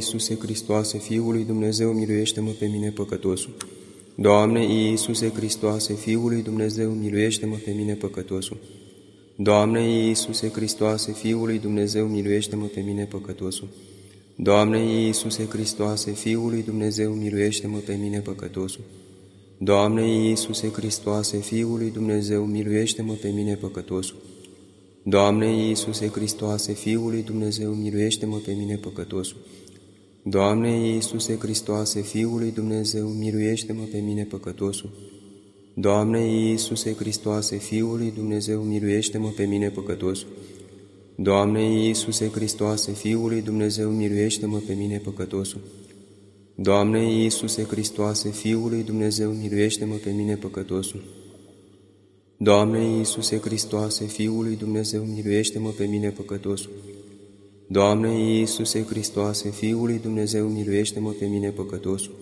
Iisuse Hristoase, Fiul lui Dumnezeu, miluiește-mă pe mine păcătosul. Doamne Iisuse Hristoase, Fiul lui Dumnezeu, miluiește-mă pe mine păcătosul. Doamne Iisuse Hristoase, Fiul lui Dumnezeu, miluiește-mă pe mine păcătosul. Doamne Iisuse Hristoase, Fiul lui Dumnezeu, miluiește-mă pe mine păcătosul. Doamne Iisuse Hristoase, Fiul lui Dumnezeu, miluiește-mă pe mine păcătosul. Doamne Iisuse Hristoase, Fiul lui Dumnezeu, miluiește-mă pe mine păcătosul. Doamne Iisuse Hristoase, Fiul lui Dumnezeu, miluiește-mă pe mine păcătosul. Doamne Iisuse Hristoase, Fiul lui Dumnezeu, miluiește-mă pe mine păcătosul. Doamne Iisuse Hristoase, Fiul lui Dumnezeu, miluiește-mă pe mine păcătosul. Doamne Iisuse Hristoase, Fiul lui Dumnezeu, miluiește-mă pe mine păcătosul. Doamne Iisuse Hristoase, Fiul lui Dumnezeu, miluiește-mă pe mine păcătosul. Doamne Iisuse Hristoase, Fiul lui Dumnezeu, miluiește-mă pe mine păcătosul.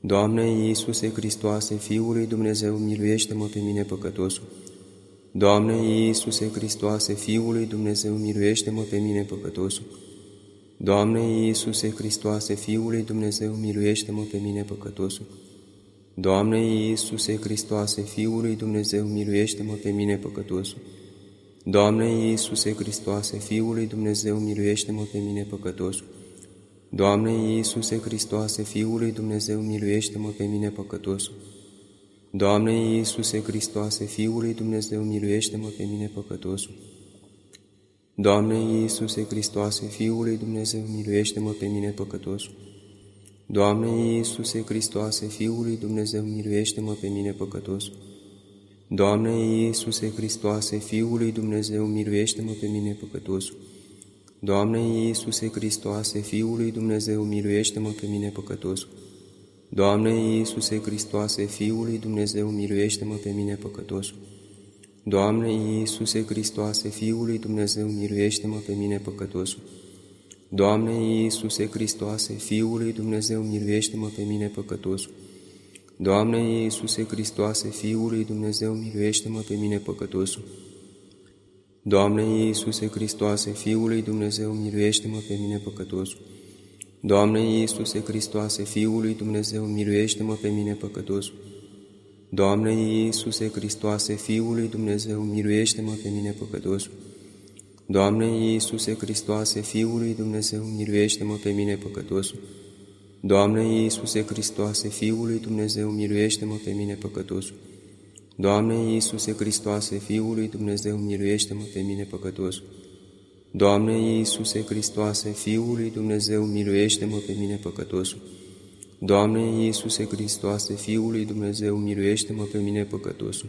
Doamne Iisuse Hristoase, Fiul lui Dumnezeu, miluiește-mă pe mine păcătosul. Doamne Iisuse Hristoase, Fiul lui Dumnezeu, miluiește-mă pe mine păcătosul. Doamne Iisuse Hristoase, Fiul lui Dumnezeu, miluiește-mă pe mine păcătosul. Doamne Iisuse Hristoase, Fiul lui Dumnezeu, miluiește-mă pe mine păcătosul. Doamne Iisuse Hristoase, Fiul lui Dumnezeu, miluiește-mă pe mine păcătosul. Doamne Iisuse Hristoase, Fiul lui Dumnezeu, miluiește-mă pe mine păcătosul. Doamne Iisuse Hristoase, Fiul lui Dumnezeu, miluiește-mă pe mine păcătosul. Doamne Iisuse Hristoase, Fiul lui Dumnezeu, miluiește-mă pe mine păcătosul. Doamne Iisuse Hristoase, Fiul lui Dumnezeu, miluiește-mă pe mine păcătosul. Doamne Iisuse Hristoase, Fiul lui Dumnezeu, miluiește-mă pe mine păcătosul. Doamne Iisuse Hristoase, Fiul lui Dumnezeu, miluiește-mă pe mine păcătosul. Doamne Iisuse Hristoase, Fiul lui Dumnezeu, miluiește-mă pe mine păcătosul. Doamne Iisuse Hristoase, Fiul lui Dumnezeu, miluiește-mă pe mine păcătosul. Doamne Iisuse Hristoase, Fiul lui Dumnezeu, miluiește-mă pe mine păcătosul. Doamne Iisuse Hristoase, Fiul lui Dumnezeu, miluiește-mă pe mine păcătosul. Doamne Iisuse Hristoase, Fiul lui Dumnezeu, miluiește-mă pe mine păcătosul. Doamne Iisuse Hristoase, Fiul lui Dumnezeu, miluiește-mă pe mine păcătosul. Doamne Iisuse Hristoase, Fiul lui Dumnezeu, miluiește-mă pe mine păcătosul. Doamne Iisuse Hristoase, Fiul lui Dumnezeu, miluiește-mă pe mine păcătosul. Doamne Iisuse Hristoase, Fiul lui Dumnezeu, miluiește-mă pe mine păcătosul. Doamne Iisuse Hristoase, Fiul lui Dumnezeu, miluiește-mă pe mine păcătosul. Doamne Iisuse Hristoase, Fiul lui Dumnezeu, miluiește-mă pe mine păcătosul. Doamne Iisuse Hristoase, Fiul lui Dumnezeu, miluiește-mă pe mine păcătosul.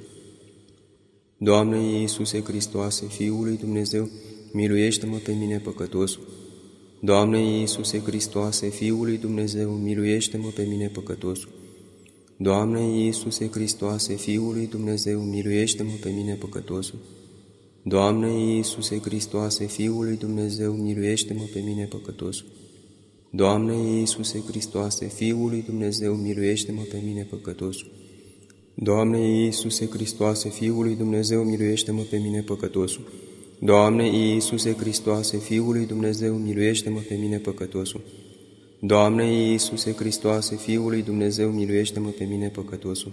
Doamne Iisuse Hristoase, Fiul lui Dumnezeu, miluiește-mă pe mine păcătosul. Doamne Iisuse Hristoase, Fiul lui Dumnezeu, miluiește-mă pe mine păcătosul. Doamne Iisuse Hristoase, Fiul lui Dumnezeu, miluiește-mă pe mine păcătosul. Doamne Iisuse Hristoase, Fiul lui Dumnezeu, miluiește-mă pe mine păcătosul. Doamne Iisuse Hristoase, Fiul lui Dumnezeu, miluiește-mă pe mine păcătosul. Doamne Iisuse Hristoase, Fiul lui Dumnezeu, miluiește-mă pe mine păcătosul. Doamne Iisuse Hristoase, Fiul lui Dumnezeu, miluiește-mă pe mine păcătosul. Doamne Iisuse Hristoase, Fiul lui Dumnezeu, miluiește-mă pe mine păcătosul.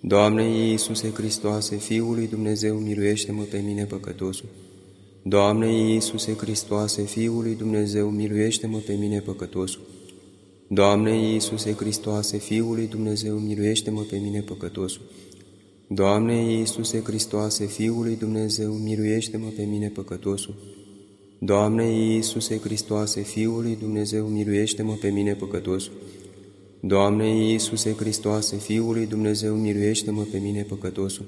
Doamne Iisuse Hristoase, Fiul lui Dumnezeu, miluiește-mă pe mine păcătosul. Doamne Iisuse Hristoase, Fiul lui Dumnezeu, miluiește-mă pe mine păcătosul. Doamne Iisuse Hristoase, Fiul lui Dumnezeu, miluiește-mă pe mine păcătosul. Doamne Iisuse Hristoase, Fiul lui Dumnezeu, miluiește-mă pe mine păcătosul. Doamne Iisuse Hristoase, Fiul lui Dumnezeu, miluiește-mă pe mine păcătosul. Doamne Iisuse Hristoase, Fiul lui Dumnezeu, miluiește-mă pe mine păcătosul.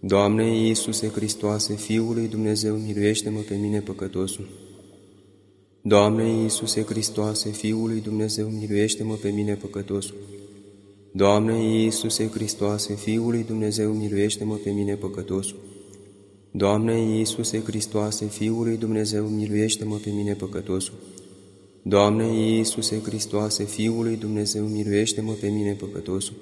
Doamne Iisuse Hristoase, Fiul lui Dumnezeu, miluiește-mă pe mine păcătosul. Doamne Iisuse Hristoase, Fiul lui Dumnezeu, miluiește-mă pe mine păcătosul. Doamne Iisuse Hristoase, Fiul lui Dumnezeu, miluiește-mă pe mine păcătosul. Doamne Iisuse Hristoase, Fiul lui Dumnezeu, miluiește-mă pe mine păcătosul. Doamne Iisuse Hristoase, Fiul lui Dumnezeu, miluiește-mă pe mine păcătosul.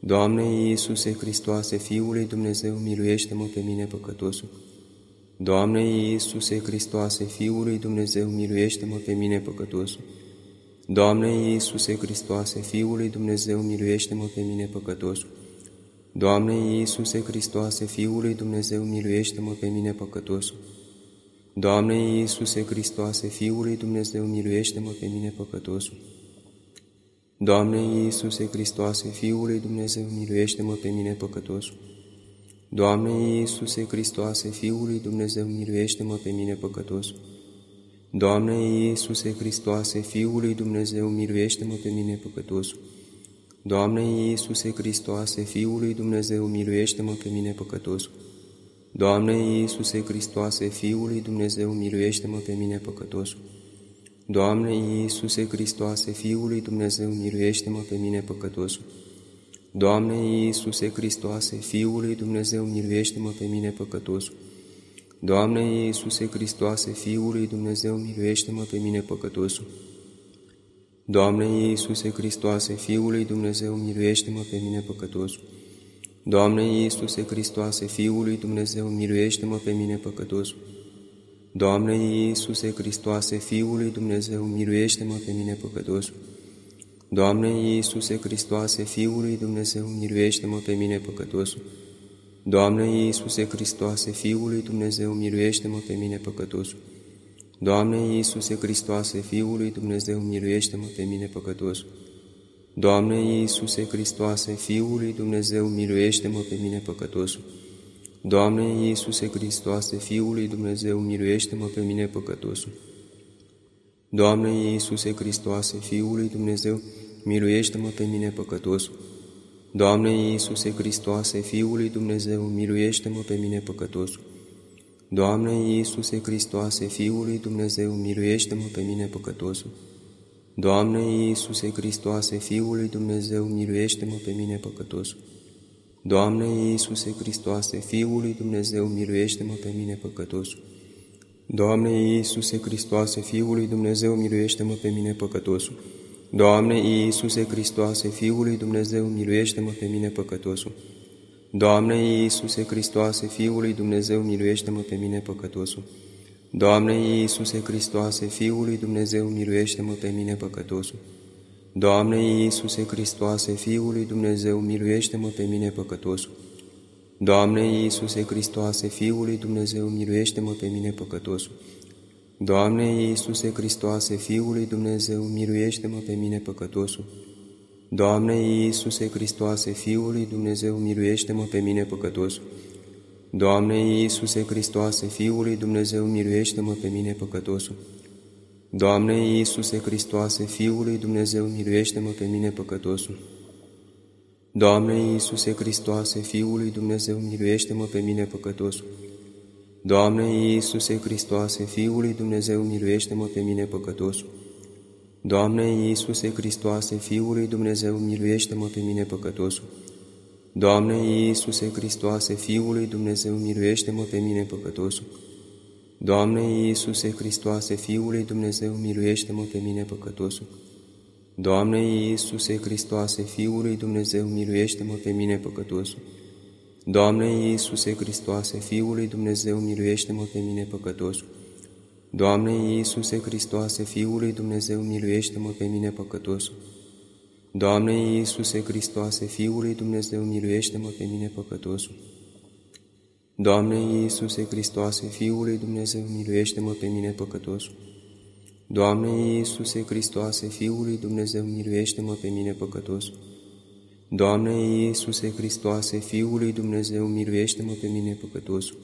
Doamne Iisuse Hristoase, Fiul lui Dumnezeu, miluiește-mă pe mine păcătosul. Doamne Iisuse Hristoase, Fiul lui Dumnezeu, miluiește-mă pe mine păcătosul. Doamne Iisuse Hristoase, Fiul lui Dumnezeu, miluiește-mă pe mine păcătosul. Doamne Iisuse Hristoase, Fiul lui Dumnezeu, miluiește-mă pe mine păcătosul. Doamne Iisuse Hristoase, Fiul lui Dumnezeu, miluiește-mă pe mine păcătosul. Doamne Iisuse Hristoase, Fiul lui Dumnezeu, miluiește-mă pe mine păcătosul. Doamne Iisuse Hristoase, Fiul lui Dumnezeu, miluiește-mă pe mine păcătosul. Doamne Iisuse Hristoase, Fiul lui Dumnezeu, miluiește-mă pe mine păcătosul. Doamne Iisuse Hristoase, Fiul lui Dumnezeu, miluiește-mă pe mine păcătosul. Doamne Iisuse Hristoase, Fiul lui Dumnezeu, miluiește-mă pe mine păcătosul. Doamne Iisuse Hristoase, Fiul lui Dumnezeu, miluiește-mă pe mine păcătosul. Doamne Iisuse Hristoase, Fiul lui Dumnezeu, miluiește-mă pe mine păcătosul. Doamne Iisuse Hristoase, Fiul lui Dumnezeu, miluiește-mă pe mine păcătosul. Doamne Iisuse Hristoase, Fiul lui Dumnezeu, miluiește-mă pe mine păcătosul. Doamne Iisuse Hristoase, Fiul lui Dumnezeu, miluiește-mă pe mine păcătosul. Doamne Iisuse Hristoase, Fiul lui Dumnezeu, miluiește-mă pe mine păcătosul. Doamne Iisuse Hristoase, Fiul lui Dumnezeu, miluiește-mă pe mine păcătosul. Doamne Iisuse Hristoase, Fiul lui Dumnezeu, miluiește-mă pe mine păcătosul. Doamne Iisuse Hristoase, Fiul lui Dumnezeu, miluiește-mă pe mine păcătosul. Doamne Iisuse Hristoase, Fiul lui Dumnezeu, miluiește-mă pe mine păcătosul. Doamne Iisuse Hristoase, Fiul lui Dumnezeu, miluiește-mă pe mine păcătosul. Doamne Iisuse Hristoase, Fiul lui Dumnezeu, miluiește-mă pe mine păcătosul. Doamne Iisuse Hristoase, Fiul lui Dumnezeu, miluiește-mă pe mine păcătosul. Doamne Iisuse Hristoase, Fiul lui Dumnezeu, miluiește-mă pe mine păcătosul. Doamne Iisuse Hristoase, Fiul lui Dumnezeu, miluiește-mă pe mine păcătosul. Doamne Iisuse Hristoase, Fiul lui Dumnezeu, miluiește-mă pe mine păcătosul. Doamne Iisuse Hristoase, Fiul lui Dumnezeu, miluiește-mă pe mine păcătosul. Doamne Iisuse Hristoase, Fiul lui Dumnezeu, miluiește-mă pe mine păcătosul. Doamne Iisuse Hristoase, Fiul lui Dumnezeu, miluiește-mă pe mine păcătosul. Doamne Iisuse Hristoase, Fiul lui Dumnezeu, miluiește-mă pe mine păcătosul. Doamne Iisuse Hristoase, Fiul lui Dumnezeu, miluiește-mă pe mine păcătosul. Doamne Iisuse Hristoase, Fiul lui Dumnezeu, miluiește-mă pe mine păcătosul. Doamne Iisuse Hristoase, Fiul lui Dumnezeu, miluiește-mă pe mine păcătosul. Doamne Iisuse Hristoase, Fiul lui Dumnezeu, miluiește-mă pe mine păcătosul. Doamne Iisuse Hristoase, Fiul lui Dumnezeu, miluiește-mă pe mine păcătosul. Doamne Iisuse Hristoase, Fiul lui Dumnezeu, miluiește-mă pe mine păcătosul. Doamne Iisuse Hristoase, Fiul lui Dumnezeu, miluiește-mă pe mine păcătosul. Doamne Iisuse Hristoase, Fiul lui Dumnezeu, miluiește-mă pe mine păcătosul. Doamne Iisuse Hristoase, Fiul lui Dumnezeu, miluiește-mă pe mine păcătosul. Doamne Iisuse Hristoase, Fiul lui Dumnezeu, miluiește-mă pe mine păcătosul. Doamne Iisuse Hristoase, Fiul lui Dumnezeu, miluiește-mă pe mine păcătosul. Doamne Iisuse Hristoase, Fiul lui Dumnezeu, miluiește-mă pe mine păcătosul. Doamne Iisuse Hristoase, Fiul lui Dumnezeu, miluiește-mă pe mine păcătosul. Doamne Iisuse Hristoase, Fiul lui Dumnezeu, miluiește-mă pe mine păcătosul. Doamne Iisuse Hristoase, Fiul lui Dumnezeu, miluiește-mă pe mine păcătosul. Doamne Iisuse Hristoase, Fiul lui Dumnezeu, miluiește-mă pe mine păcătosul. Doamne Iisuse Hristoase, Fiul lui Dumnezeu, miluiește-mă pe mine păcătosul. Doamne Iisuse Hristoase, Fiul lui Dumnezeu, miluiește-mă pe mine păcătosul.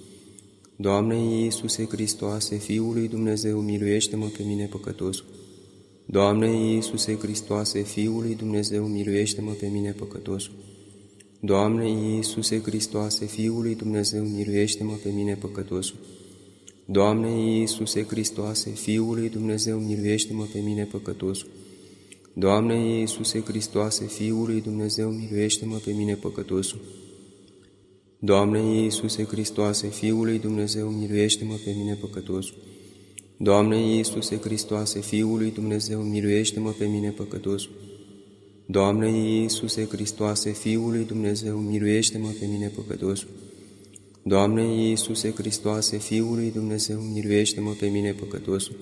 Doamne Iisuse Hristoase, Fiul lui Dumnezeu, miluiește-mă pe mine păcătosul. Doamne Iisuse Hristoase, Fiul lui Dumnezeu, miluiește-mă pe mine păcătosul. Doamne Iisuse Hristoase, Fiul lui Dumnezeu, miluiește-mă pe mine păcătosul. Doamne Iisuse Hristoase, Fiul lui Dumnezeu, miluiește-mă pe mine păcătosul. Doamne Iisuse Hristoase, Fiul lui Dumnezeu, miluiește-mă pe mine păcătosul. Doamne Iisuse Hristoase, Fiul lui Dumnezeu, miluiește-mă pe mine păcătosul. Doamne Iisuse Hristoase, Fiul lui Dumnezeu, miluiește-mă pe mine păcătosul. Doamne Iisuse Hristoase, Fiul lui Dumnezeu, miluiește-mă pe mine păcătosul. Doamne Iisuse Hristoase, Fiul lui Dumnezeu, miluiește-mă pe mine păcătosul.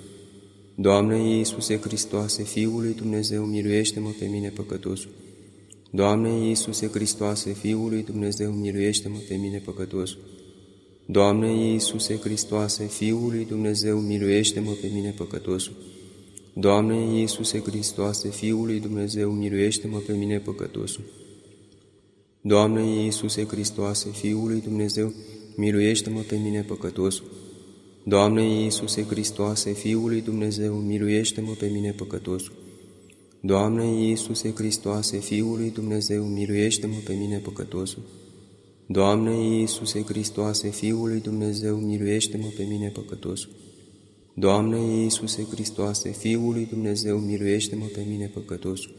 Doamne Iisuse Hristoase, Fiul lui Dumnezeu, miluiește-mă pe mine păcătosul. Doamne Iisuse Hristoase, Fiul lui Dumnezeu, miluiește-mă pe mine păcătosul. Doamne Iisuse Hristoase, Fiul lui Dumnezeu, miluiește-mă pe mine păcătosul. Doamne Iisuse Hristoase, Fiul lui Dumnezeu, miluiește-mă pe mine păcătosul. Doamne Iisuse Hristoase, Fiul lui Dumnezeu, miluiește-mă pe mine păcătosul. Doamne Iisuse Hristoase, Fiul lui Dumnezeu, miluiește-mă pe mine păcătosul. Doamne Iisuse Hristoase, Fiul lui Dumnezeu, miluiește-mă pe mine păcătosul. Doamne Iisuse Hristoase, Fiul lui Dumnezeu, miluiește-mă pe mine păcătosul. Doamne Iisuse Hristoase, Fiul lui Dumnezeu, miluiește-mă pe mine păcătosul.